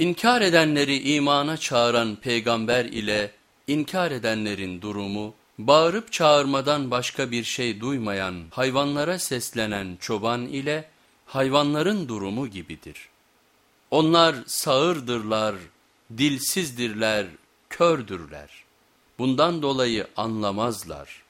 İnkar edenleri imana çağıran peygamber ile inkar edenlerin durumu, bağırıp çağırmadan başka bir şey duymayan hayvanlara seslenen çoban ile hayvanların durumu gibidir. Onlar sağırdırlar, dilsizdirler, kördürler. Bundan dolayı anlamazlar.''